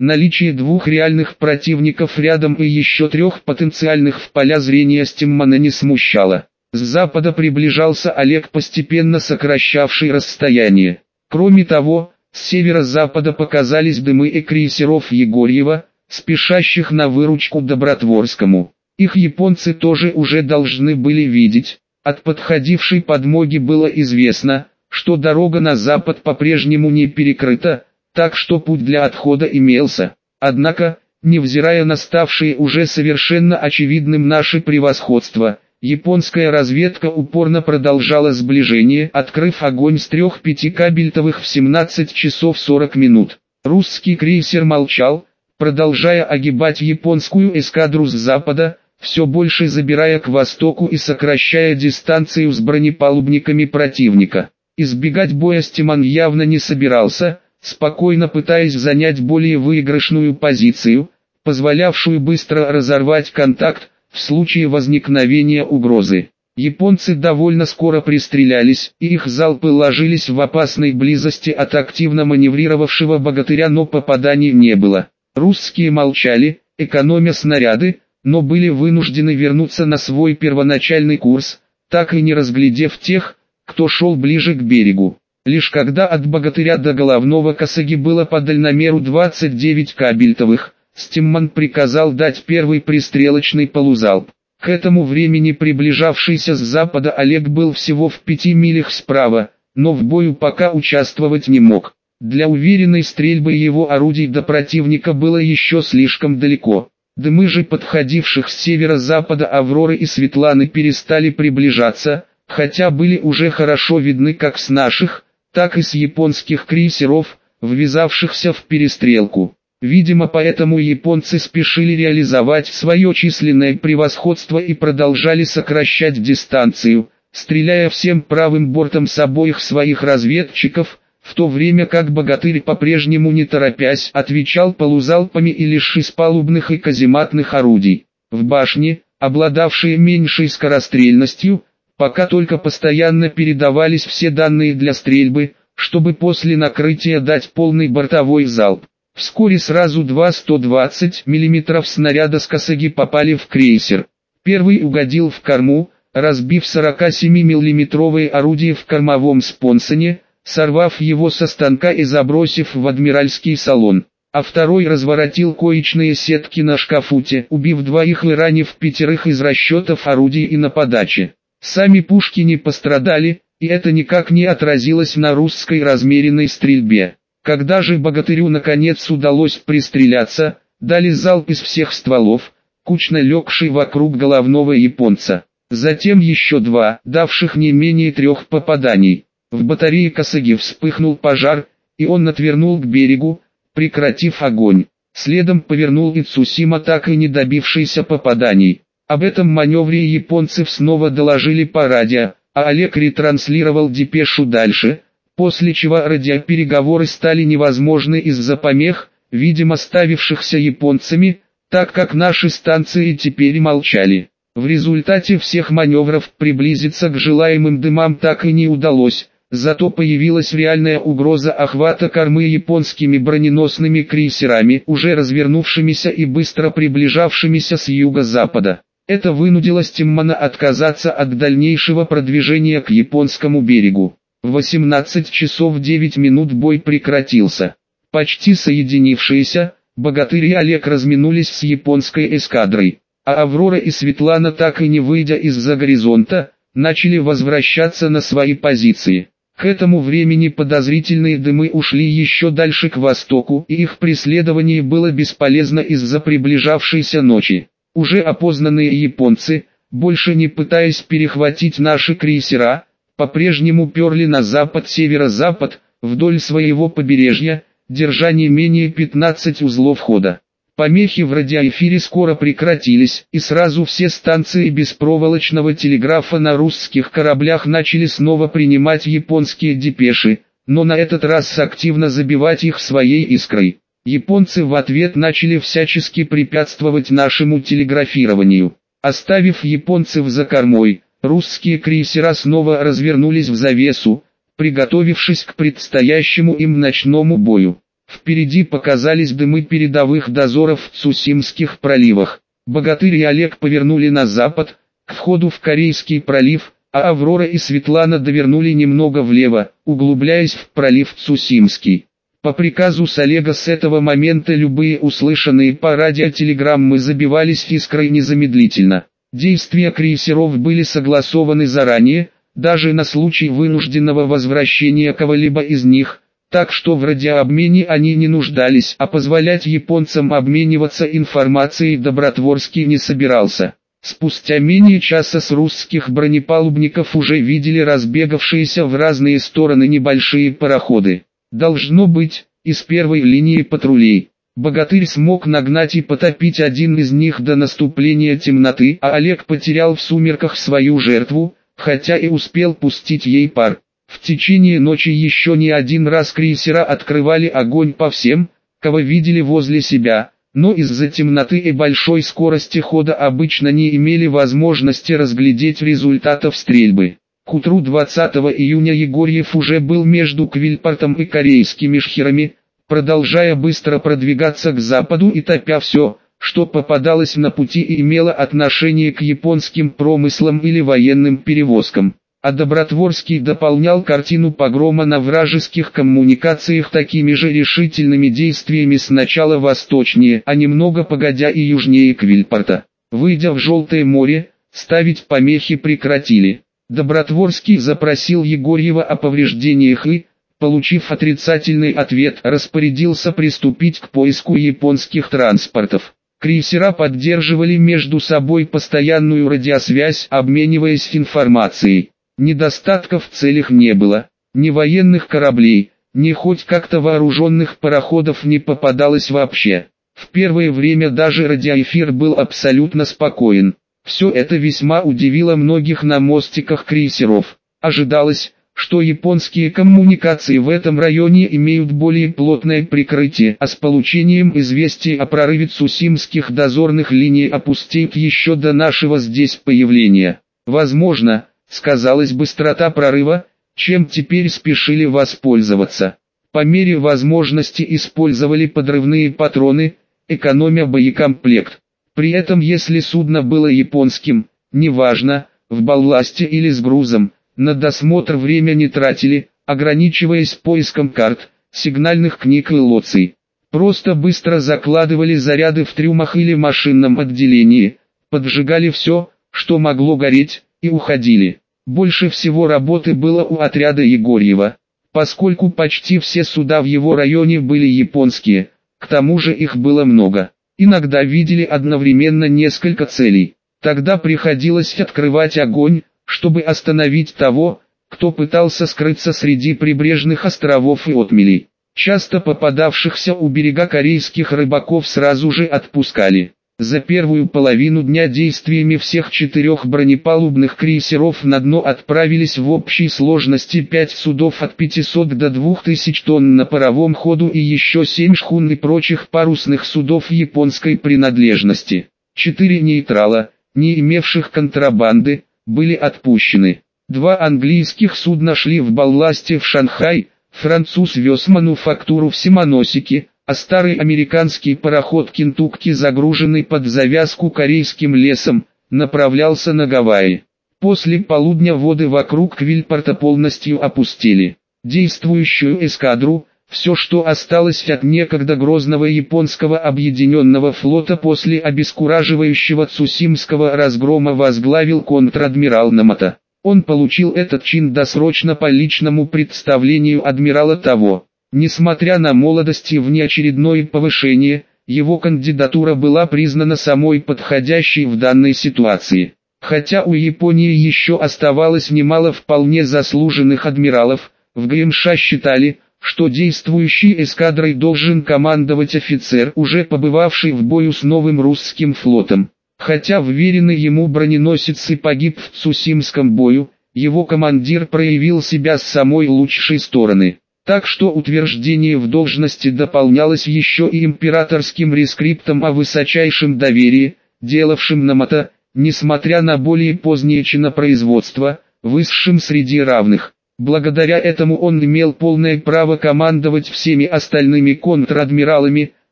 Наличие двух реальных противников рядом и еще трех потенциальных в поля зрения Стиммана не смущало. С запада приближался Олег, постепенно сокращавший расстояние. Кроме того, с северо-запада показались дымы и крейсеров Егорьева, спешащих на выручку Добротворскому. Их японцы тоже уже должны были видеть. От подходившей подмоги было известно, что дорога на запад по-прежнему не перекрыта, так что путь для отхода имелся. Однако, невзирая на ставшие уже совершенно очевидным наше превосходство, японская разведка упорно продолжала сближение, открыв огонь с трех пятикабельтовых в 17 часов 40 минут. Русский крейсер молчал, продолжая огибать японскую эскадру с запада, все больше забирая к востоку и сокращая дистанцию с бронепалубниками противника. Избегать боя Стиман явно не собирался, спокойно пытаясь занять более выигрышную позицию, позволявшую быстро разорвать контакт в случае возникновения угрозы. Японцы довольно скоро пристрелялись, и их залпы ложились в опасной близости от активно маневрировавшего богатыря, но попаданий не было. Русские молчали, экономя снаряды, но были вынуждены вернуться на свой первоначальный курс, так и не разглядев тех, кто шел ближе к берегу. Лишь когда от богатыря до головного косаги было по дальномеру 29 кабельтовых, Стимман приказал дать первый пристрелочный полузалп. К этому времени приближавшийся с запада Олег был всего в пяти милях справа, но в бою пока участвовать не мог. Для уверенной стрельбы его орудий до противника было еще слишком далеко. Дымы же подходивших с северо-запада Авроры и Светланы перестали приближаться, хотя были уже хорошо видны как с наших, так и с японских крейсеров, ввязавшихся в перестрелку. Видимо поэтому японцы спешили реализовать свое численное превосходство и продолжали сокращать дистанцию, стреляя всем правым бортом с обоих своих разведчиков, в то время как богатырь по-прежнему не торопясь отвечал полузалпами и лишь из палубных и казематных орудий. В башне, обладавшие меньшей скорострельностью, пока только постоянно передавались все данные для стрельбы, чтобы после накрытия дать полный бортовой залп. Вскоре сразу два 120 мм снаряда с косаги попали в крейсер. Первый угодил в корму, разбив 47 миллиметровое орудие в кормовом спонсоне, сорвав его со станка и забросив в адмиральский салон, а второй разворотил коечные сетки на шкафуте, убив двоих и ранив пятерых из расчетов орудий и на подаче. Сами пушки не пострадали, и это никак не отразилось на русской размеренной стрельбе. Когда же богатырю наконец удалось пристреляться, дали залп из всех стволов, кучно легший вокруг головного японца. Затем еще два, давших не менее трех попаданий. В батарее Косаги вспыхнул пожар, и он отвернул к берегу, прекратив огонь. Следом повернул и Цусима, так и не добившийся попаданий. Об этом маневре японцев снова доложили по радио, а Олег ретранслировал депешу дальше, после чего радиопереговоры стали невозможны из-за помех, видимо ставившихся японцами, так как наши станции теперь молчали. В результате всех маневров приблизиться к желаемым дымам так и не удалось, Зато появилась реальная угроза охвата кормы японскими броненосными крейсерами, уже развернувшимися и быстро приближавшимися с юго-запада. Это вынудило Стиммана отказаться от дальнейшего продвижения к японскому берегу. В 18 часов 9 минут бой прекратился. Почти соединившиеся, Богатырь и Олег разминулись с японской эскадрой, а Аврора и Светлана так и не выйдя из-за горизонта, начали возвращаться на свои позиции. К этому времени подозрительные дымы ушли еще дальше к востоку, и их преследование было бесполезно из-за приближавшейся ночи. Уже опознанные японцы, больше не пытаясь перехватить наши крейсера, по-прежнему перли на запад-северо-запад, вдоль своего побережья, держа не менее 15 узлов хода. Помехи в радиоэфире скоро прекратились, и сразу все станции беспроволочного телеграфа на русских кораблях начали снова принимать японские депеши, но на этот раз активно забивать их своей искрой. Японцы в ответ начали всячески препятствовать нашему телеграфированию. Оставив японцев за кормой, русские крейсера снова развернулись в завесу, приготовившись к предстоящему им ночному бою. Впереди показались дымы передовых дозоров в Цусимских проливах. Богатырь и Олег повернули на запад, к входу в Корейский пролив, а Аврора и Светлана довернули немного влево, углубляясь в пролив Цусимский. По приказу с Олега с этого момента любые услышанные по радиотелеграммы забивались искрой незамедлительно. Действия крейсеров были согласованы заранее, даже на случай вынужденного возвращения кого-либо из них, так что в радиообмене они не нуждались, а позволять японцам обмениваться информацией Добротворский не собирался. Спустя менее часа с русских бронепалубников уже видели разбегавшиеся в разные стороны небольшие пароходы. Должно быть, из первой линии патрулей. Богатырь смог нагнать и потопить один из них до наступления темноты, а Олег потерял в сумерках свою жертву, хотя и успел пустить ей пар. В течение ночи еще не один раз крейсера открывали огонь по всем, кого видели возле себя, но из-за темноты и большой скорости хода обычно не имели возможности разглядеть результатов стрельбы. К утру 20 июня Егорьев уже был между Квильпортом и корейскими шхерами, продолжая быстро продвигаться к западу и топя все, что попадалось на пути и имело отношение к японским промыслам или военным перевозкам а Добротворский дополнял картину погрома на вражеских коммуникациях такими же решительными действиями сначала восточнее, а немного погодя и южнее Квильпорта. Выйдя в Желтое море, ставить помехи прекратили. Добротворский запросил Егорьева о повреждениях и, получив отрицательный ответ, распорядился приступить к поиску японских транспортов. Крейсера поддерживали между собой постоянную радиосвязь, обмениваясь информацией. Недостатков в целях не было, ни военных кораблей, ни хоть как-то вооруженных пароходов не попадалось вообще. В первое время даже радиоэфир был абсолютно спокоен. Все это весьма удивило многих на мостиках крейсеров. Ожидалось, что японские коммуникации в этом районе имеют более плотное прикрытие, а с получением известий о прорыве Цусимских дозорных линий опустеют еще до нашего здесь появления. Возможно, сказалась быстрота прорыва, чем теперь спешили воспользоваться. По мере возможности использовали подрывные патроны, экономя боекомплект. При этом если судно было японским, неважно, в балласте или с грузом, на досмотр время не тратили, ограничиваясь поиском карт, сигнальных книг и лоций. Просто быстро закладывали заряды в трюмах или машинном отделении, поджигали все, что могло гореть, и уходили. Больше всего работы было у отряда Егорьева, поскольку почти все суда в его районе были японские, к тому же их было много. Иногда видели одновременно несколько целей. Тогда приходилось открывать огонь, чтобы остановить того, кто пытался скрыться среди прибрежных островов и отмелей. Часто попадавшихся у берега корейских рыбаков сразу же отпускали. За первую половину дня действиями всех четырех бронепалубных крейсеров на дно отправились в общей сложности 5 судов от 500 до 2000 тонн на паровом ходу и еще 7 шхун и прочих парусных судов японской принадлежности. Четыре нейтрала, не имевших контрабанды, были отпущены. Два английских судна шли в балласте в Шанхай, француз вез мануфактуру в Симоносике, а старый американский пароход Кентукки, загруженный под завязку корейским лесом, направлялся на Гавайи. После полудня воды вокруг Квильпорта полностью опустили. Действующую эскадру, все что осталось от некогда грозного японского объединенного флота после обескураживающего Цусимского разгрома возглавил контр-адмирал Намата. Он получил этот чин досрочно по личному представлению адмирала того. Несмотря на молодость и внеочередное повышение, его кандидатура была признана самой подходящей в данной ситуации. Хотя у Японии еще оставалось немало вполне заслуженных адмиралов, в ГМШ считали, что действующей эскадрой должен командовать офицер, уже побывавший в бою с новым русским флотом. Хотя вверенный ему броненосец и погиб в Цусимском бою, его командир проявил себя с самой лучшей стороны. Так что утверждение в должности дополнялось еще и императорским рескриптом о высочайшем доверии, делавшим Намата, несмотря на более позднее чинопроизводство, высшим среди равных. Благодаря этому он имел полное право командовать всеми остальными контр-адмиралами,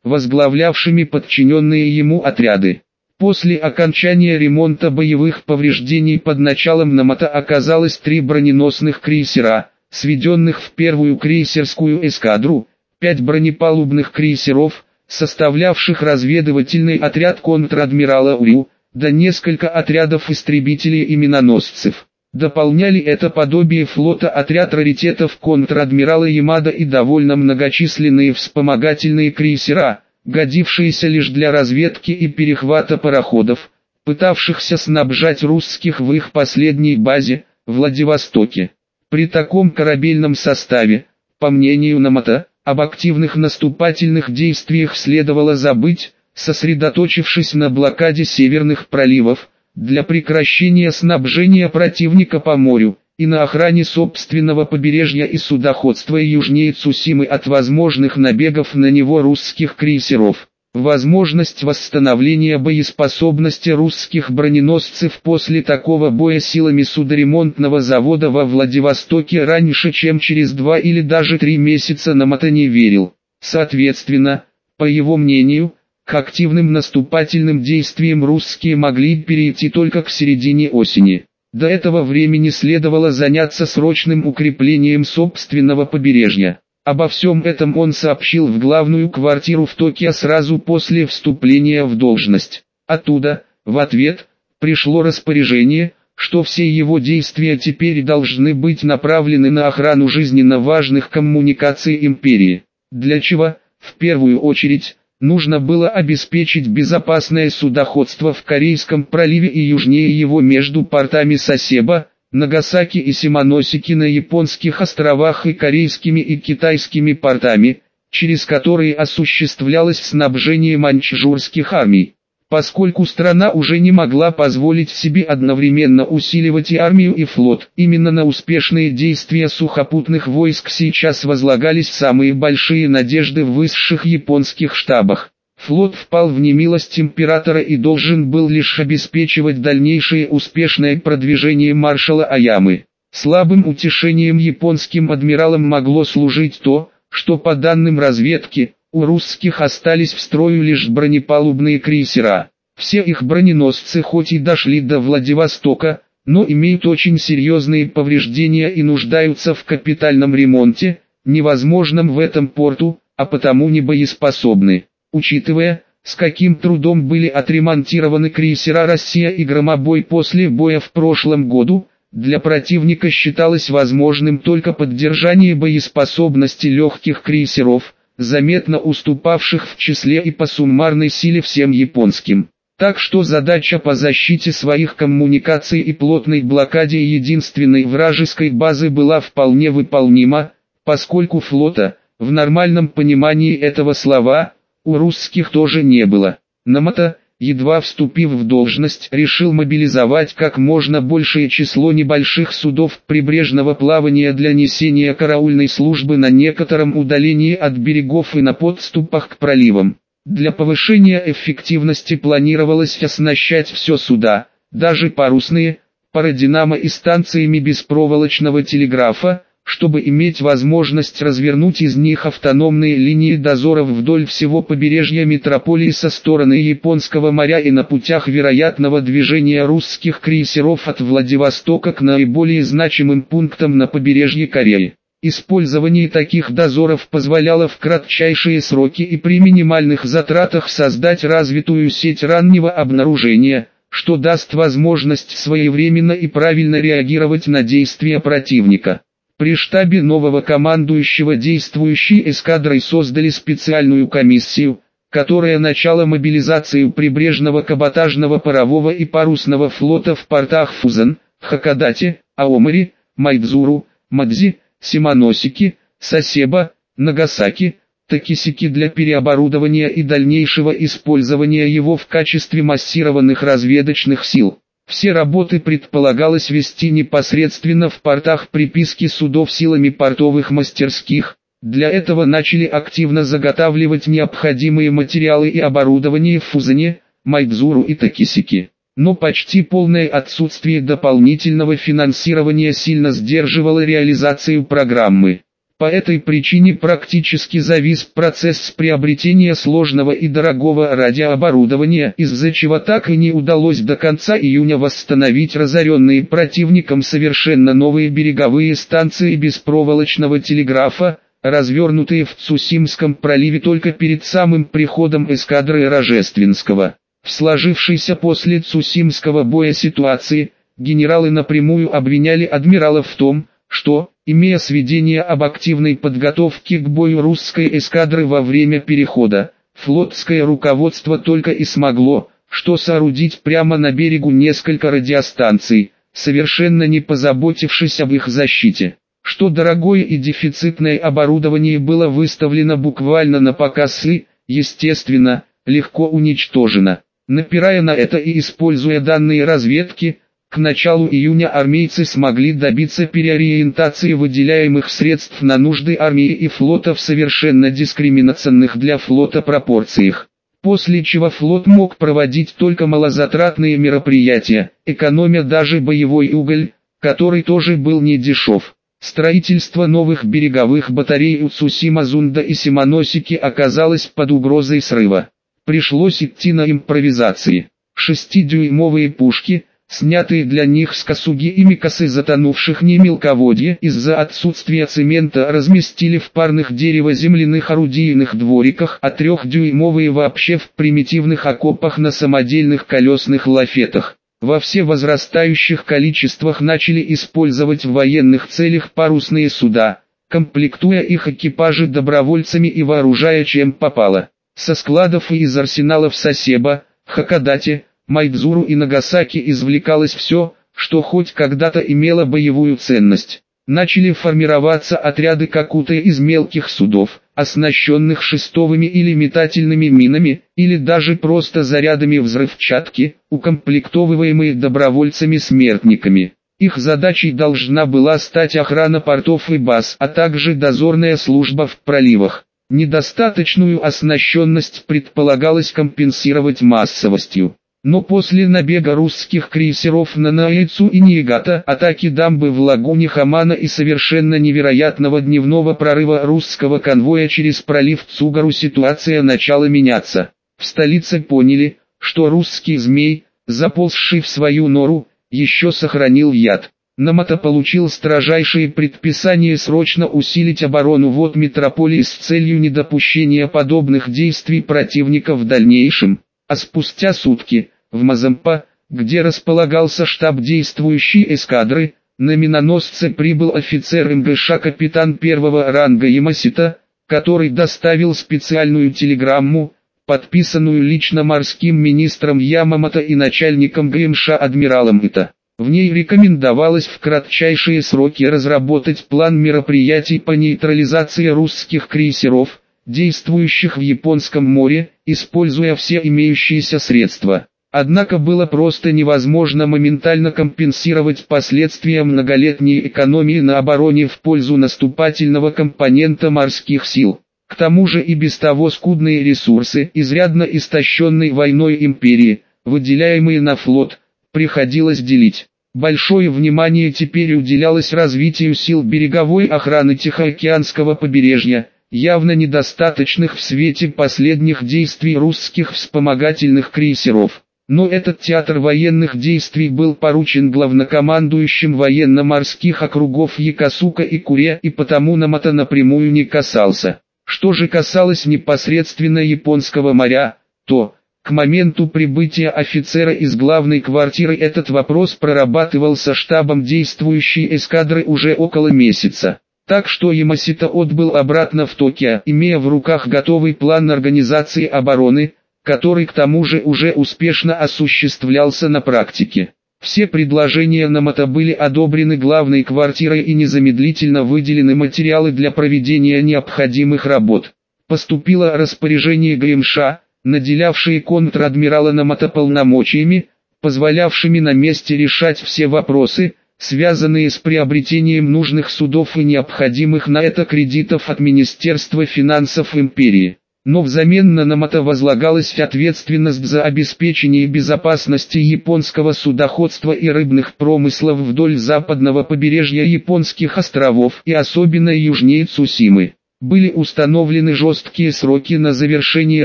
возглавлявшими подчиненные ему отряды. После окончания ремонта боевых повреждений под началом Намата оказалось три броненосных крейсера, сведенных в первую крейсерскую эскадру, пять бронепалубных крейсеров, составлявших разведывательный отряд контр-адмирала Урю, да несколько отрядов истребителей и миноносцев. Дополняли это подобие флота отряд раритетов контр-адмирала Ямада и довольно многочисленные вспомогательные крейсера, годившиеся лишь для разведки и перехвата пароходов, пытавшихся снабжать русских в их последней базе, Владивостоке. При таком корабельном составе, по мнению Намата, об активных наступательных действиях следовало забыть, сосредоточившись на блокаде северных проливов, для прекращения снабжения противника по морю, и на охране собственного побережья и судоходства южнее Цусимы от возможных набегов на него русских крейсеров. Возможность восстановления боеспособности русских броненосцев после такого боя силами судоремонтного завода во Владивостоке раньше, чем через два или даже три месяца Намата не верил. Соответственно, по его мнению, к активным наступательным действиям русские могли перейти только к середине осени. До этого времени следовало заняться срочным укреплением собственного побережья. Обо всем этом он сообщил в главную квартиру в Токио сразу после вступления в должность. Оттуда, в ответ, пришло распоряжение, что все его действия теперь должны быть направлены на охрану жизненно важных коммуникаций империи. Для чего, в первую очередь, нужно было обеспечить безопасное судоходство в Корейском проливе и южнее его между портами Сосеба, Нагасаки и Симоносики на японских островах и корейскими и китайскими портами, через которые осуществлялось снабжение маньчжурских армий. Поскольку страна уже не могла позволить себе одновременно усиливать и армию и флот, именно на успешные действия сухопутных войск сейчас возлагались самые большие надежды в высших японских штабах. Флот впал в немилость императора и должен был лишь обеспечивать дальнейшее успешное продвижение маршала Аямы. Слабым утешением японским адмиралам могло служить то, что по данным разведки, у русских остались в строю лишь бронепалубные крейсера. Все их броненосцы хоть и дошли до Владивостока, но имеют очень серьезные повреждения и нуждаются в капитальном ремонте, невозможном в этом порту, а потому не боеспособны. Учитывая, с каким трудом были отремонтированы крейсера «Россия» и «Громобой» после боя в прошлом году, для противника считалось возможным только поддержание боеспособности легких крейсеров – заметно уступавших в числе и по суммарной силе всем японским. Так что задача по защите своих коммуникаций и плотной блокаде единственной вражеской базы была вполне выполнима, поскольку флота, в нормальном понимании этого слова, у русских тоже не было. Намата, едва вступив в должность, решил мобилизовать как можно большее число небольших судов прибрежного плавания для несения караульной службы на некотором удалении от берегов и на подступах к проливам. Для повышения эффективности планировалось оснащать все суда, даже парусные, пародинамо и станциями беспроволочного телеграфа, чтобы иметь возможность развернуть из них автономные линии дозоров вдоль всего побережья метрополии со стороны Японского моря и на путях вероятного движения русских крейсеров от Владивостока к наиболее значимым пунктам на побережье Кореи. Использование таких дозоров позволяло в кратчайшие сроки и при минимальных затратах создать развитую сеть раннего обнаружения, что даст возможность своевременно и правильно реагировать на действия противника. При штабе нового командующего действующей эскадрой создали специальную комиссию, которая начала мобилизацию прибрежного каботажного парового и парусного флота в портах Фузан, Хакадате, Аомари, Майдзуру, Мадзи, Симоносики, Сосеба, Нагасаки, Такисики для переоборудования и дальнейшего использования его в качестве массированных разведочных сил. Все работы предполагалось вести непосредственно в портах приписки судов силами портовых мастерских. Для этого начали активно заготавливать необходимые материалы и оборудование в Фузане, Майдзуру и Такисике. но почти полное отсутствие дополнительного финансирования сильно сдерживало реализацию программы. По этой причине практически завис процесс приобретения сложного и дорогого радиооборудования, из-за чего так и не удалось до конца июня восстановить разоренные противником совершенно новые береговые станции беспроволочного телеграфа, развернутые в Цусимском проливе только перед самым приходом эскадры Рожественского. В сложившейся после Цусимского боя ситуации, генералы напрямую обвиняли адмирала в том, что, имея сведения об активной подготовке к бою русской эскадры во время перехода, флотское руководство только и смогло, что соорудить прямо на берегу несколько радиостанций, совершенно не позаботившись об их защите. Что дорогое и дефицитное оборудование было выставлено буквально на показ и, естественно, легко уничтожено. Напирая на это и используя данные разведки, к началу июня армейцы смогли добиться переориентации выделяемых средств на нужды армии и флота в совершенно дискриминационных для флота пропорциях. После чего флот мог проводить только малозатратные мероприятия, экономя даже боевой уголь, который тоже был не дешев. Строительство новых береговых батарей у Цусима-Зунда и Симоносики оказалось под угрозой срыва. Пришлось идти на импровизации. Шестидюймовые пушки – снятые для них с косуги и микасы затонувших не мелководье из-за отсутствия цемента разместили в парных дерево-земляных орудийных двориках, а трехдюймовые вообще в примитивных окопах на самодельных колесных лафетах. Во все возрастающих количествах начали использовать в военных целях парусные суда, комплектуя их экипажи добровольцами и вооружая чем попало. Со складов и из арсеналов Сосеба, Хакадате, Майдзуру и Нагасаки извлекалось все, что хоть когда-то имело боевую ценность. Начали формироваться отряды Какуты из мелких судов, оснащенных шестовыми или метательными минами, или даже просто зарядами взрывчатки, укомплектовываемые добровольцами-смертниками. Их задачей должна была стать охрана портов и баз, а также дозорная служба в проливах. Недостаточную оснащенность предполагалось компенсировать массовостью. Но после набега русских крейсеров на Наицу и Ниигата, атаки дамбы в лагуне Хамана и совершенно невероятного дневного прорыва русского конвоя через пролив Цугару ситуация начала меняться. В столице поняли, что русский змей, заползший в свою нору, еще сохранил яд. Намата получил строжайшие предписания срочно усилить оборону вод метрополии с целью недопущения подобных действий противника в дальнейшем. А спустя сутки, в Мазампа, где располагался штаб действующей эскадры, на миноносце прибыл офицер МГШ капитан первого ранга Ямасита, который доставил специальную телеграмму, подписанную лично морским министром Ямамото и начальником ГМШ адмиралом Ита. В ней рекомендовалось в кратчайшие сроки разработать план мероприятий по нейтрализации русских крейсеров, действующих в Японском море, используя все имеющиеся средства. Однако было просто невозможно моментально компенсировать последствия многолетней экономии на обороне в пользу наступательного компонента морских сил. К тому же и без того скудные ресурсы, изрядно истощенной войной империи, выделяемые на флот, приходилось делить. Большое внимание теперь уделялось развитию сил береговой охраны Тихоокеанского побережья, явно недостаточных в свете последних действий русских вспомогательных крейсеров. Но этот театр военных действий был поручен главнокомандующим военно-морских округов Якосука и Куре и потому Намата напрямую не касался. Что же касалось непосредственно Японского моря, то, к моменту прибытия офицера из главной квартиры этот вопрос прорабатывался штабом действующей эскадры уже около месяца. Так что Ямасита отбыл обратно в Токио, имея в руках готовый план организации обороны, который к тому же уже успешно осуществлялся на практике. Все предложения Намата были одобрены главной квартирой и незамедлительно выделены материалы для проведения необходимых работ. Поступило распоряжение ГМШ, наделявшее контр-адмирала Намата полномочиями, позволявшими на месте решать все вопросы, связанные с приобретением нужных судов и необходимых на это кредитов от Министерства финансов империи. Но взамен на Намата возлагалась ответственность за обеспечение безопасности японского судоходства и рыбных промыслов вдоль западного побережья японских островов и особенно южнее Цусимы. Были установлены жесткие сроки на завершение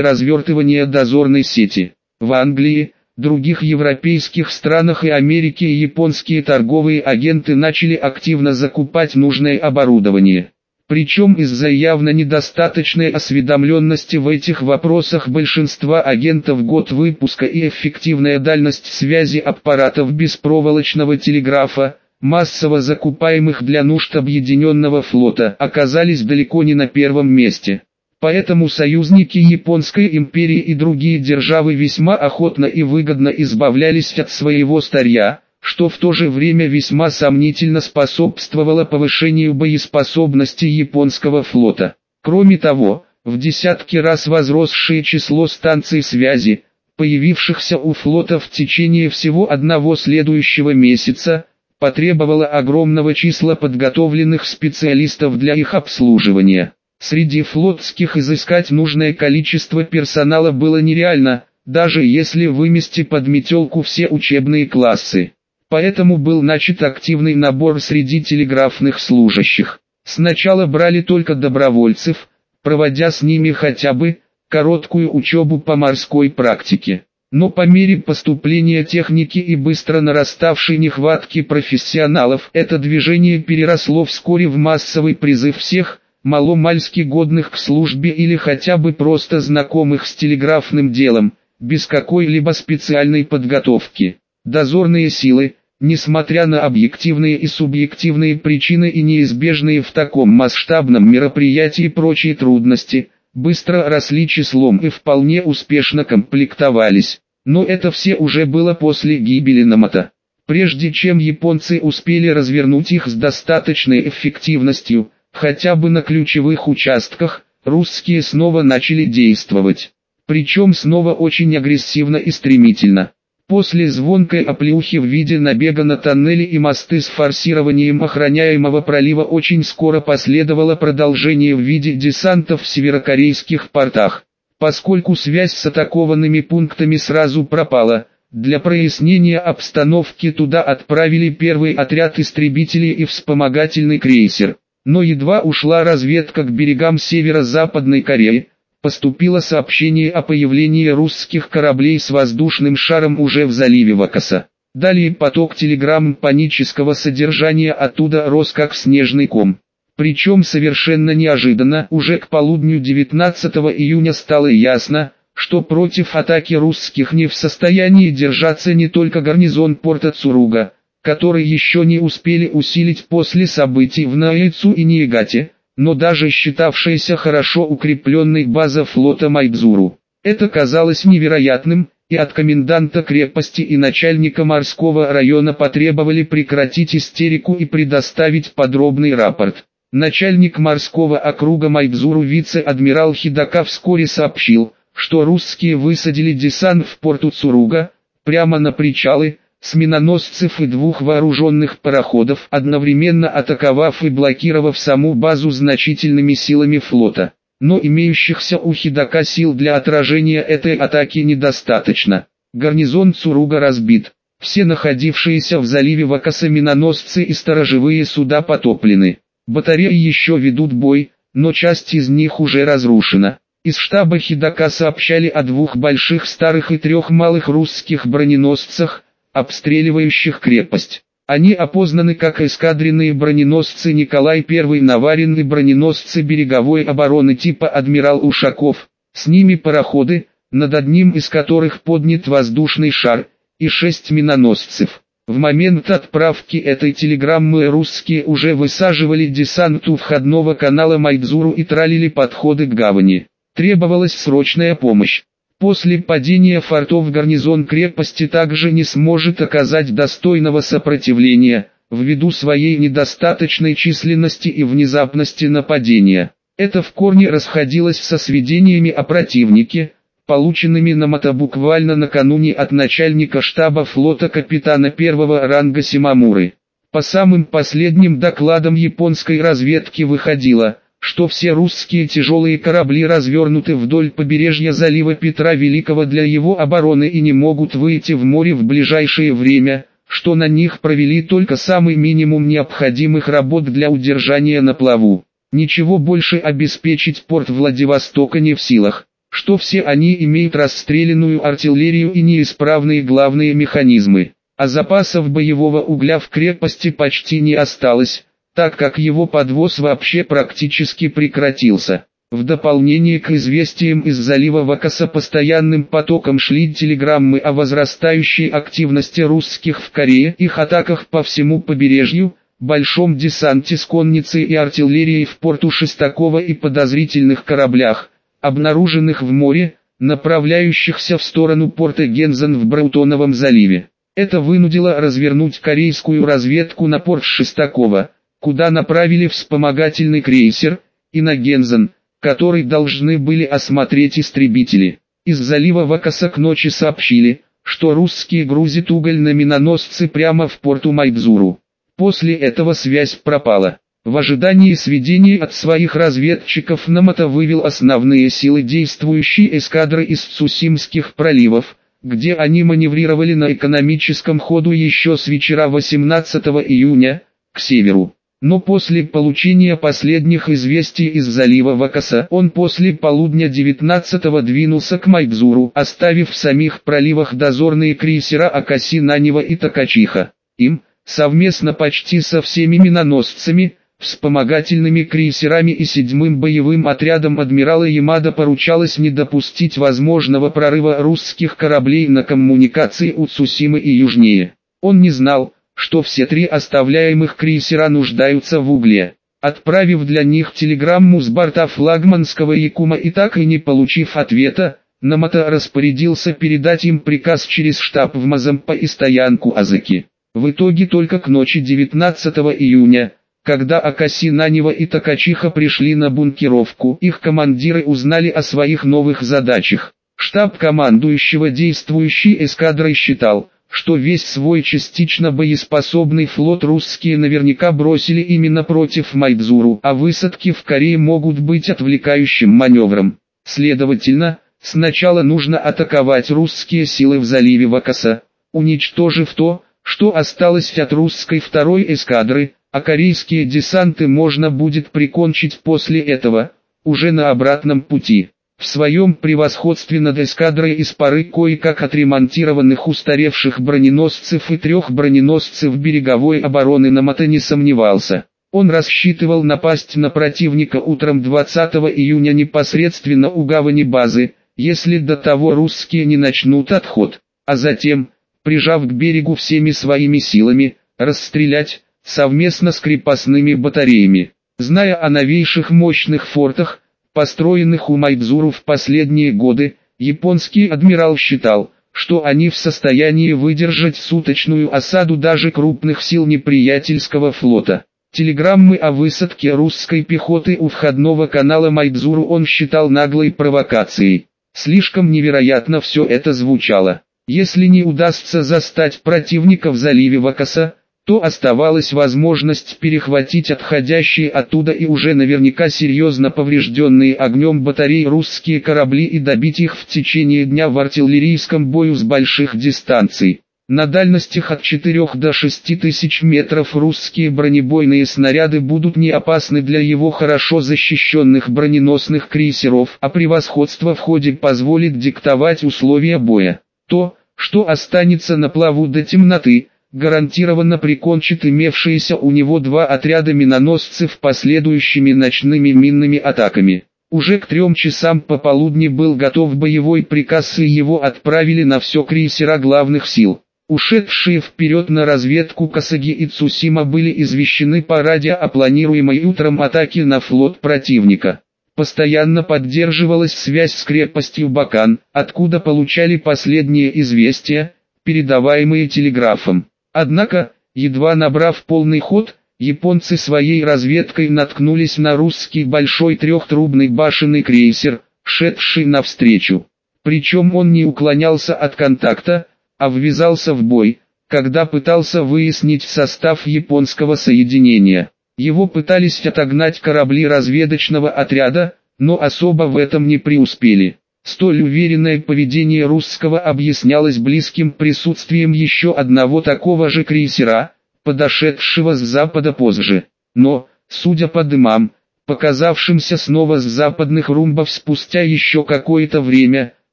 развертывания дозорной сети. В Англии, других европейских странах и Америке японские торговые агенты начали активно закупать нужное оборудование. Причем из-за явно недостаточной осведомленности в этих вопросах большинства агентов год выпуска и эффективная дальность связи аппаратов беспроволочного телеграфа, массово закупаемых для нужд объединенного флота, оказались далеко не на первом месте. Поэтому союзники Японской империи и другие державы весьма охотно и выгодно избавлялись от своего старья, что в то же время весьма сомнительно способствовало повышению боеспособности японского флота. Кроме того, в десятки раз возросшее число станций связи, появившихся у флота в течение всего одного следующего месяца, потребовало огромного числа подготовленных специалистов для их обслуживания. Среди флотских изыскать нужное количество персонала было нереально, даже если вымести под метелку все учебные классы. Поэтому был начат активный набор среди телеграфных служащих. Сначала брали только добровольцев, проводя с ними хотя бы короткую учебу по морской практике. Но по мере поступления техники и быстро нараставшей нехватки профессионалов, это движение переросло вскоре в массовый призыв всех, маломальски годных к службе или хотя бы просто знакомых с телеграфным делом, без какой-либо специальной подготовки. Дозорные силы, несмотря на объективные и субъективные причины и неизбежные в таком масштабном мероприятии прочие трудности, быстро росли числом и вполне успешно комплектовались. Но это все уже было после гибели Намата. Прежде чем японцы успели развернуть их с достаточной эффективностью, хотя бы на ключевых участках, русские снова начали действовать. Причем снова очень агрессивно и стремительно. После звонкой оплеухи в виде набега на тоннели и мосты с форсированием охраняемого пролива очень скоро последовало продолжение в виде десантов в северокорейских портах. Поскольку связь с атакованными пунктами сразу пропала, для прояснения обстановки туда отправили первый отряд истребителей и вспомогательный крейсер. Но едва ушла разведка к берегам северо-западной Кореи, поступило сообщение о появлении русских кораблей с воздушным шаром уже в заливе Вакаса. Далее поток телеграмм панического содержания оттуда рос как снежный ком. Причем совершенно неожиданно, уже к полудню 19 июня стало ясно, что против атаки русских не в состоянии держаться не только гарнизон порта Цуруга, который еще не успели усилить после событий в Наэцу и Ниегате, но даже считавшаяся хорошо укрепленной база флота Майдзуру. Это казалось невероятным, и от коменданта крепости и начальника морского района потребовали прекратить истерику и предоставить подробный рапорт. Начальник морского округа Майбзуру вице-адмирал Хидака вскоре сообщил, что русские высадили десант в порту Цуруга, прямо на причалы, с миноносцев и двух вооруженных пароходов, одновременно атаковав и блокировав саму базу значительными силами флота. Но имеющихся у Хидака сил для отражения этой атаки недостаточно. Гарнизон Цуруга разбит. Все находившиеся в заливе Вакаса миноносцы и сторожевые суда потоплены. Батареи еще ведут бой, но часть из них уже разрушена. Из штаба Хидака сообщали о двух больших старых и трех малых русских броненосцах, обстреливающих крепость. Они опознаны как эскадренные броненосцы Николай I Наварин и броненосцы береговой обороны типа «Адмирал Ушаков». С ними пароходы, над одним из которых поднят воздушный шар, и шесть миноносцев. В момент отправки этой телеграммы русские уже высаживали десант у входного канала Майдзуру и тралили подходы к гавани. Требовалась срочная помощь. После падения фортов гарнизон крепости также не сможет оказать достойного сопротивления, ввиду своей недостаточной численности и внезапности нападения. Это в корне расходилось со сведениями о противнике, полученными на мото буквально накануне от начальника штаба флота капитана первого ранга Симамуры. По самым последним докладам японской разведки выходило, что все русские тяжелые корабли развернуты вдоль побережья залива Петра Великого для его обороны и не могут выйти в море в ближайшее время, что на них провели только самый минимум необходимых работ для удержания на плаву. Ничего больше обеспечить порт Владивостока не в силах, что все они имеют расстрелянную артиллерию и неисправные главные механизмы, а запасов боевого угля в крепости почти не осталось, так как его подвоз вообще практически прекратился. В дополнение к известиям из залива Вакаса постоянным потоком шли телеграммы о возрастающей активности русских в Корее, их атаках по всему побережью, большом десанте с конницей и артиллерией в порту Шестакова и подозрительных кораблях, обнаруженных в море, направляющихся в сторону порта Гензен в Браутоновом заливе. Это вынудило развернуть корейскую разведку на порт Шестакова, куда направили вспомогательный крейсер, и на Гензен, который должны были осмотреть истребители. Из залива Вакаса к ночи сообщили, что русские грузят уголь на миноносцы прямо в порту Майдзуру. После этого связь пропала. В ожидании сведений от своих разведчиков Намата вывел основные силы действующей эскадры из Цусимских проливов, где они маневрировали на экономическом ходу еще с вечера 18 июня, к северу. Но после получения последних известий из залива Вакаса, он после полудня 19-го двинулся к Майбзуру, оставив в самих проливах дозорные крейсера Акаси Нанева и Такачиха. Им, совместно почти со всеми миноносцами, вспомогательными крейсерами и седьмым боевым отрядом адмирала Ямада поручалось не допустить возможного прорыва русских кораблей на коммуникации у Цусимы и южнее. Он не знал, что все три оставляемых крейсера нуждаются в угле. Отправив для них телеграмму с борта флагманского Якума и так и не получив ответа, Намата распорядился передать им приказ через штаб в Мазампа и стоянку Азыки. В итоге только к ночи 19 июня, когда Акаси Нанева и Такачиха пришли на бункеровку, их командиры узнали о своих новых задачах. Штаб командующего действующей эскадрой считал, что весь свой частично боеспособный флот русские наверняка бросили именно против Майдзуру, а высадки в Корее могут быть отвлекающим маневром. Следовательно, сначала нужно атаковать русские силы в заливе Вакаса, уничтожив то, что осталось от русской второй эскадры, а корейские десанты можно будет прикончить после этого, уже на обратном пути. В своем превосходстве над эскадрой из пары кое-как отремонтированных устаревших броненосцев и трех броненосцев береговой обороны Намата не сомневался. Он рассчитывал напасть на противника утром 20 июня непосредственно у гавани базы, если до того русские не начнут отход, а затем, прижав к берегу всеми своими силами, расстрелять, совместно с крепостными батареями. Зная о новейших мощных фортах, построенных у Майдзуру в последние годы, японский адмирал считал, что они в состоянии выдержать суточную осаду даже крупных сил неприятельского флота. Телеграммы о высадке русской пехоты у входного канала Майдзуру он считал наглой провокацией. Слишком невероятно все это звучало. Если не удастся застать противника в заливе Вакаса, то оставалась возможность перехватить отходящие оттуда и уже наверняка серьезно поврежденные огнем батареи русские корабли и добить их в течение дня в артиллерийском бою с больших дистанций. На дальностях от 4 до 6 тысяч метров русские бронебойные снаряды будут не опасны для его хорошо защищенных броненосных крейсеров, а превосходство в ходе позволит диктовать условия боя. То, что останется на плаву до темноты, гарантированно прикончит имевшиеся у него два отряда миноносцев последующими ночными минными атаками. Уже к трем часам пополудни был готов боевой приказ и его отправили на все крейсера главных сил. Ушедшие вперед на разведку Касаги и Цусима были извещены по радио о планируемой утром атаке на флот противника. Постоянно поддерживалась связь с крепостью Бакан, откуда получали последние известия, передаваемые телеграфом. Однако, едва набрав полный ход, японцы своей разведкой наткнулись на русский большой трехтрубный башенный крейсер, шедший навстречу. Причем он не уклонялся от контакта, а ввязался в бой, когда пытался выяснить состав японского соединения. Его пытались отогнать корабли разведочного отряда, но особо в этом не преуспели. Столь уверенное поведение русского объяснялось близким присутствием еще одного такого же крейсера, подошедшего с запада позже. Но, судя по дымам, показавшимся снова с западных румбов спустя еще какое-то время,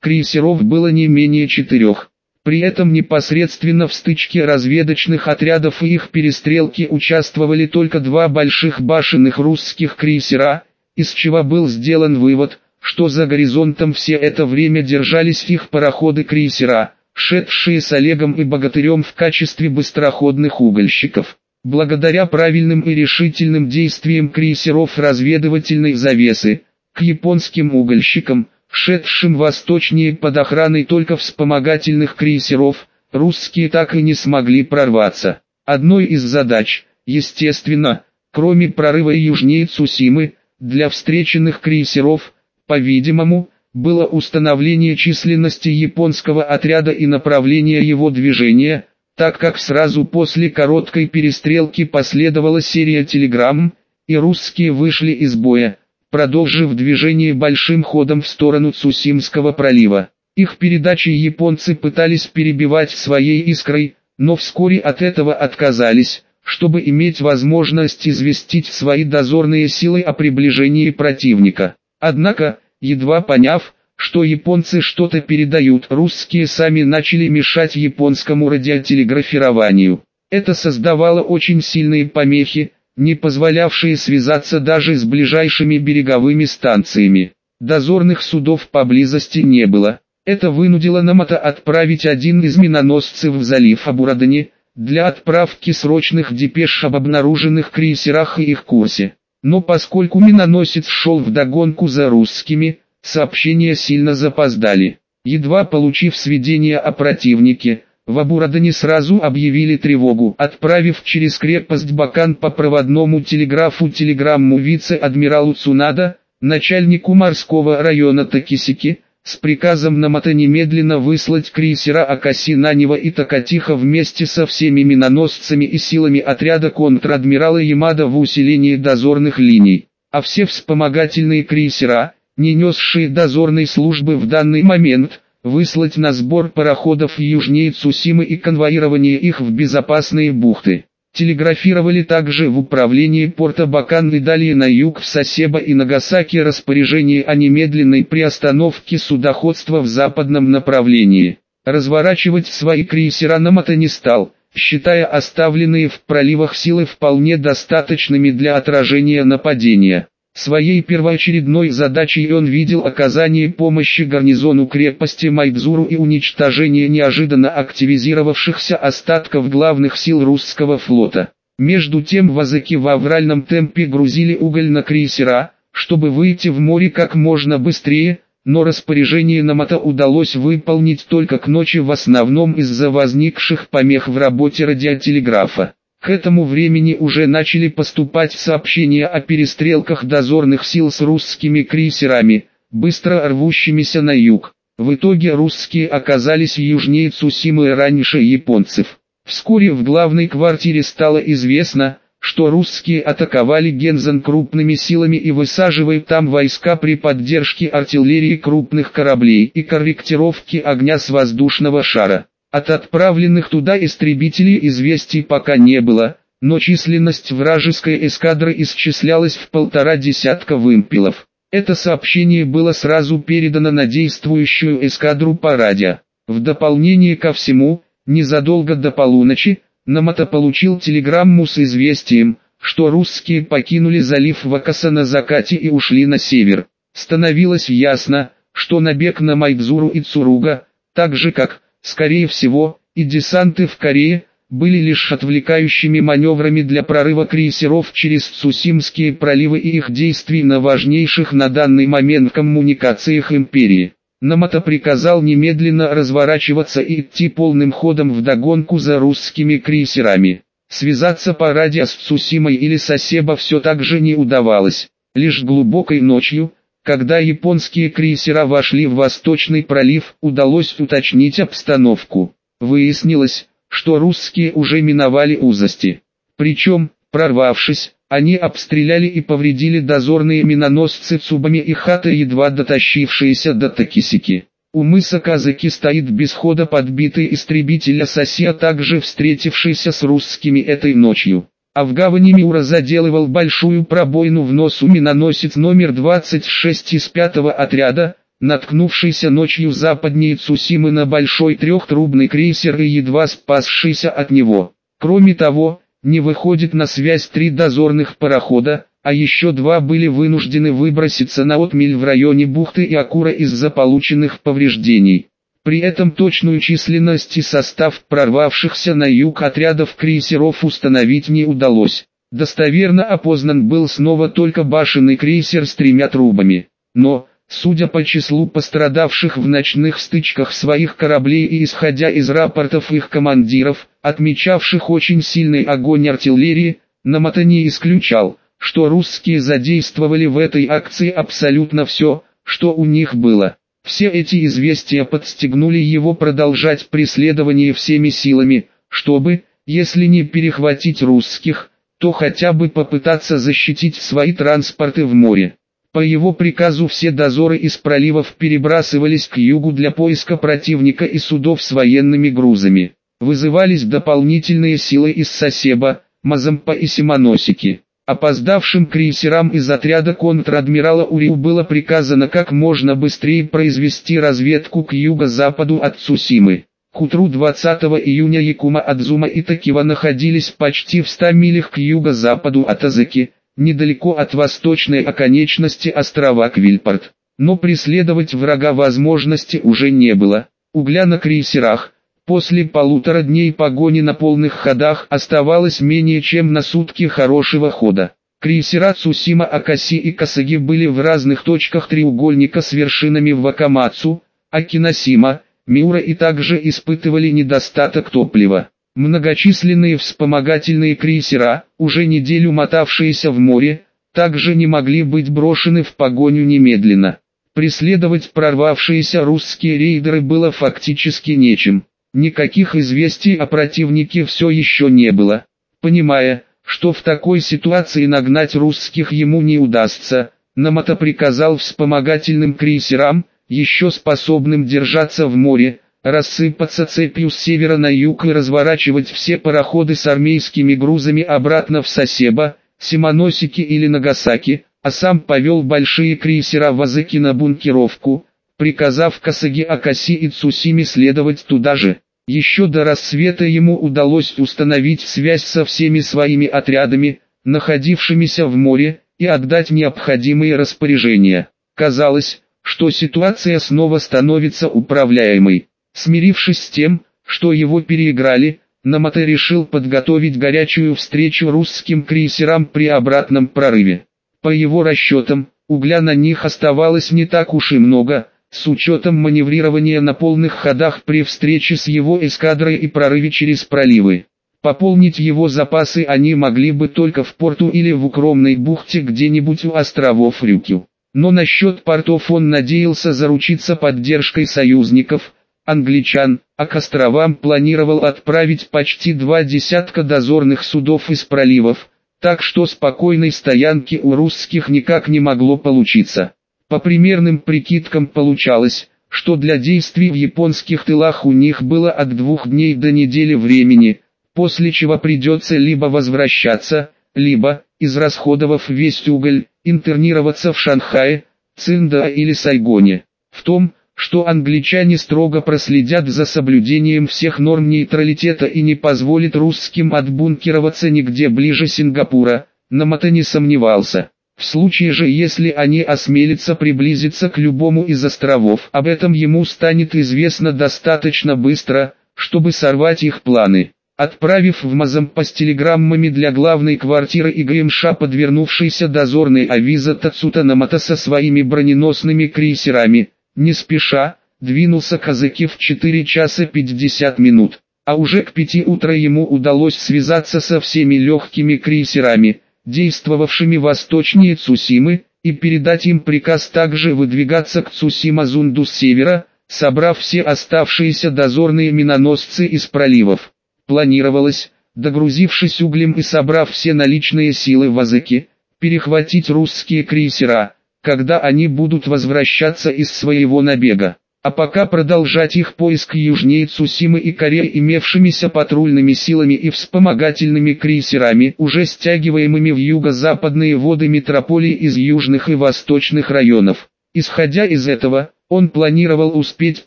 крейсеров было не менее четырех. При этом непосредственно в стычке разведочных отрядов и их перестрелке участвовали только два больших башенных русских крейсера, из чего был сделан вывод, что за горизонтом все это время держались их пароходы-крейсера, шедшие с Олегом и Богатырем в качестве быстроходных угольщиков. Благодаря правильным и решительным действиям крейсеров разведывательной завесы, к японским угольщикам, шедшим восточнее под охраной только вспомогательных крейсеров, русские так и не смогли прорваться. Одной из задач, естественно, кроме прорыва южнее Цусимы, для встреченных крейсеров, по-видимому, было установление численности японского отряда и направления его движения, так как сразу после короткой перестрелки последовала серия телеграмм, и русские вышли из боя, продолжив движение большим ходом в сторону Цусимского пролива. Их передачи японцы пытались перебивать своей искрой, но вскоре от этого отказались, чтобы иметь возможность известить свои дозорные силы о приближении противника. Однако, едва поняв, что японцы что-то передают, русские сами начали мешать японскому радиотелеграфированию. Это создавало очень сильные помехи, не позволявшие связаться даже с ближайшими береговыми станциями. Дозорных судов поблизости не было. Это вынудило Намата отправить один из миноносцев в залив Абурадани, для отправки срочных депеш об обнаруженных крейсерах и их курсе. Но поскольку миноносец шел в догонку за русскими, Сообщения сильно запоздали. Едва получив сведения о противнике, в Абурадане сразу объявили тревогу, отправив через крепость Бакан по проводному телеграфу телеграмму вице-адмиралу Цунада, начальнику морского района Такисики, с приказом Намата немедленно выслать крейсера Акаси Нанева и Такатиха вместе со всеми миноносцами и силами отряда контр-адмирала Ямада в усилении дозорных линий, а все вспомогательные крейсера, не несшие дозорной службы в данный момент, выслать на сбор пароходов южнее Цусимы и конвоирование их в безопасные бухты. Телеграфировали также в управлении порта Бакан и далее на юг в Сосеба и Нагасаки распоряжение о немедленной приостановке судоходства в западном направлении. Разворачивать свои крейсера Намата не стал, считая оставленные в проливах силы вполне достаточными для отражения нападения. Своей первоочередной задачей он видел оказание помощи гарнизону крепости Майдзуру и уничтожение неожиданно активизировавшихся остатков главных сил русского флота. Между тем вазыки в авральном темпе грузили уголь на крейсера, чтобы выйти в море как можно быстрее, но распоряжение Намата удалось выполнить только к ночи в основном из-за возникших помех в работе радиотелеграфа. К этому времени уже начали поступать сообщения о перестрелках дозорных сил с русскими крейсерами, быстро рвущимися на юг. В итоге русские оказались южнее Цусимы раньше японцев. Вскоре в главной квартире стало известно, что русские атаковали Гензен крупными силами и высаживая там войска при поддержке артиллерии крупных кораблей и корректировке огня с воздушного шара. От отправленных туда истребителей известий пока не было, но численность вражеской эскадры исчислялась в полтора десятка вымпелов. Это сообщение было сразу передано на действующую эскадру по радио. В дополнение ко всему, незадолго до полуночи, Намата получил телеграмму с известием, что русские покинули залив Вакаса на закате и ушли на север. Становилось ясно, что набег на Майдзуру и Цуруга, так же как, Скорее всего, и десанты в Корее, были лишь отвлекающими маневрами для прорыва крейсеров через Цусимские проливы и их действий на важнейших на данный момент коммуникациях империи. Намата приказал немедленно разворачиваться и идти полным ходом в догонку за русскими крейсерами. Связаться по радио с Цусимой или Сосеба все так же не удавалось. Лишь глубокой ночью, когда японские крейсера вошли в Восточный пролив, удалось уточнить обстановку. Выяснилось, что русские уже миновали узости. Причем, прорвавшись, Они обстреляли и повредили дозорные миноносцы Цубами и Хата, едва дотащившиеся до Такисики. У мыса Казаки стоит без хода подбитый истребитель Асаси, а также встретившийся с русскими этой ночью. А в гавани Миура заделывал большую пробоину в носу миноносец номер 26 из пятого отряда, наткнувшийся ночью западнее Цусимы на большой трехтрубный крейсер и едва спасшийся от него. Кроме того, не выходит на связь три дозорных парохода, а еще два были вынуждены выброситься на отмель в районе бухты и Акура из-за полученных повреждений. При этом точную численность и состав прорвавшихся на юг отрядов крейсеров установить не удалось. Достоверно опознан был снова только башенный крейсер с тремя трубами. Но, Судя по числу пострадавших в ночных стычках своих кораблей и исходя из рапортов их командиров, отмечавших очень сильный огонь артиллерии, Намата не исключал, что русские задействовали в этой акции абсолютно все, что у них было. Все эти известия подстегнули его продолжать преследование всеми силами, чтобы, если не перехватить русских, то хотя бы попытаться защитить свои транспорты в море. По его приказу все дозоры из проливов перебрасывались к югу для поиска противника и судов с военными грузами. Вызывались дополнительные силы из Сосеба, Мазампа и Симоносики. Опоздавшим крейсерам из отряда контр-адмирала Уриу было приказано как можно быстрее произвести разведку к юго-западу от Цусимы. К утру 20 июня Якума Адзума и Такива находились почти в 100 милях к юго-западу от Азаки, недалеко от восточной оконечности острова Квильпорт. Но преследовать врага возможности уже не было. Угля на крейсерах, после полутора дней погони на полных ходах оставалось менее чем на сутки хорошего хода. Крейсера Цусима Акаси и Касаги были в разных точках треугольника с вершинами в Акамацу, Акиносима, Миура и также испытывали недостаток топлива. Многочисленные вспомогательные крейсера, уже неделю мотавшиеся в море, также не могли быть брошены в погоню немедленно. Преследовать прорвавшиеся русские рейдеры было фактически нечем. Никаких известий о противнике все еще не было. Понимая, что в такой ситуации нагнать русских ему не удастся, Намата приказал вспомогательным крейсерам, еще способным держаться в море, рассыпаться цепью с севера на юг и разворачивать все пароходы с армейскими грузами обратно в Сосеба, Симоносики или Нагасаки, а сам повел большие крейсера Вазыки на бункеровку, приказав Касаги Акаси и Цусими следовать туда же. Еще до рассвета ему удалось установить связь со всеми своими отрядами, находившимися в море, и отдать необходимые распоряжения. Казалось, что ситуация снова становится управляемой. Смирившись с тем, что его переиграли, Намата решил подготовить горячую встречу русским крейсерам при обратном прорыве. По его расчетам, угля на них оставалось не так уж и много, с учетом маневрирования на полных ходах при встрече с его эскадрой и прорыве через проливы. Пополнить его запасы они могли бы только в порту или в укромной бухте где-нибудь у островов Рюкю. Но насчет портов он надеялся заручиться поддержкой союзников, англичан, а к островам планировал отправить почти два десятка дозорных судов из проливов, так что спокойной стоянки у русских никак не могло получиться. По примерным прикидкам получалось, что для действий в японских тылах у них было от двух дней до недели времени, после чего придется либо возвращаться, либо, израсходовав весь уголь, интернироваться в Шанхае, Цинда или Сайгоне. В том, что англичане строго проследят за соблюдением всех норм нейтралитета и не позволят русским отбункироваться нигде ближе Сингапура, Намата не сомневался. В случае же если они осмелятся приблизиться к любому из островов, об этом ему станет известно достаточно быстро, чтобы сорвать их планы. Отправив в Мазампа с телеграммами для главной квартиры и ГМШ подвернувшийся дозорный авиза Тацута Намата со своими броненосными крейсерами, не спеша, двинулся казаки в 4 часа 50 минут, а уже к 5 утра ему удалось связаться со всеми легкими крейсерами, действовавшими восточнее Цусимы, и передать им приказ также выдвигаться к Цусима-Зунду с севера, собрав все оставшиеся дозорные миноносцы из проливов. Планировалось, Догрузившись углем и собрав все наличные силы в Азыке, перехватить русские крейсера, когда они будут возвращаться из своего набега. А пока продолжать их поиск южнее Цусимы и Кореи имевшимися патрульными силами и вспомогательными крейсерами, уже стягиваемыми в юго-западные воды метрополии из южных и восточных районов. Исходя из этого, он планировал успеть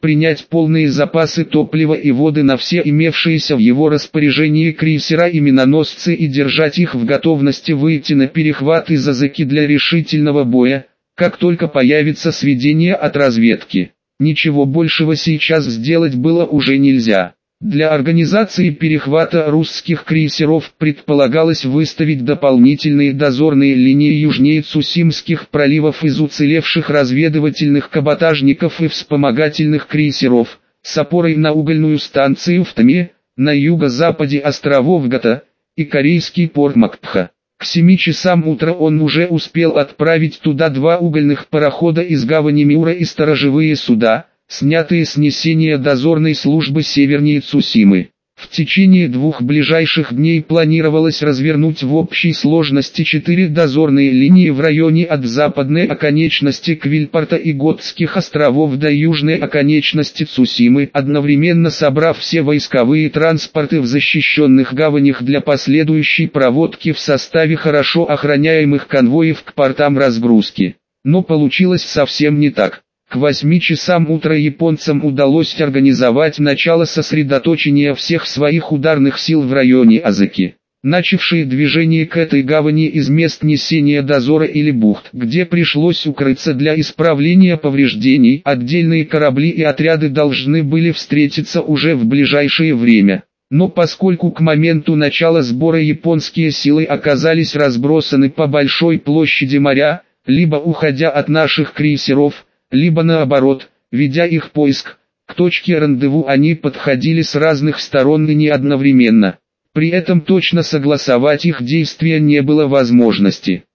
принять полные запасы топлива и воды на все имевшиеся в его распоряжении крейсера и миноносцы и держать их в готовности выйти на перехват из Азыки для решительного боя, как только появится сведение от разведки. Ничего большего сейчас сделать было уже нельзя. Для организации перехвата русских крейсеров предполагалось выставить дополнительные дозорные линии южнее Цусимских проливов из уцелевших разведывательных каботажников и вспомогательных крейсеров, с опорой на угольную станцию в Таме, на юго-западе островов Гата, и корейский порт Макпха. К 7 часам утра он уже успел отправить туда два угольных парохода из гавани Мюра и сторожевые суда, снятые с несения дозорной службы севернее Цусимы. В течение двух ближайших дней планировалось развернуть в общей сложности четыре дозорные линии в районе от западной оконечности Квильпорта и Готских островов до южной оконечности Цусимы, одновременно собрав все войсковые транспорты в защищенных гаванях для последующей проводки в составе хорошо охраняемых конвоев к портам разгрузки. Но получилось совсем не так. К 8 часам утра японцам удалось организовать начало сосредоточения всех своих ударных сил в районе Азыки. Начавшие движение к этой гавани из мест несения дозора или бухт, где пришлось укрыться для исправления повреждений, отдельные корабли и отряды должны были встретиться уже в ближайшее время. Но поскольку к моменту начала сбора японские силы оказались разбросаны по большой площади моря, либо уходя от наших крейсеров, либо наоборот, ведя их поиск, к точке рандеву они подходили с разных сторон и не одновременно. При этом точно согласовать их действия не было возможности.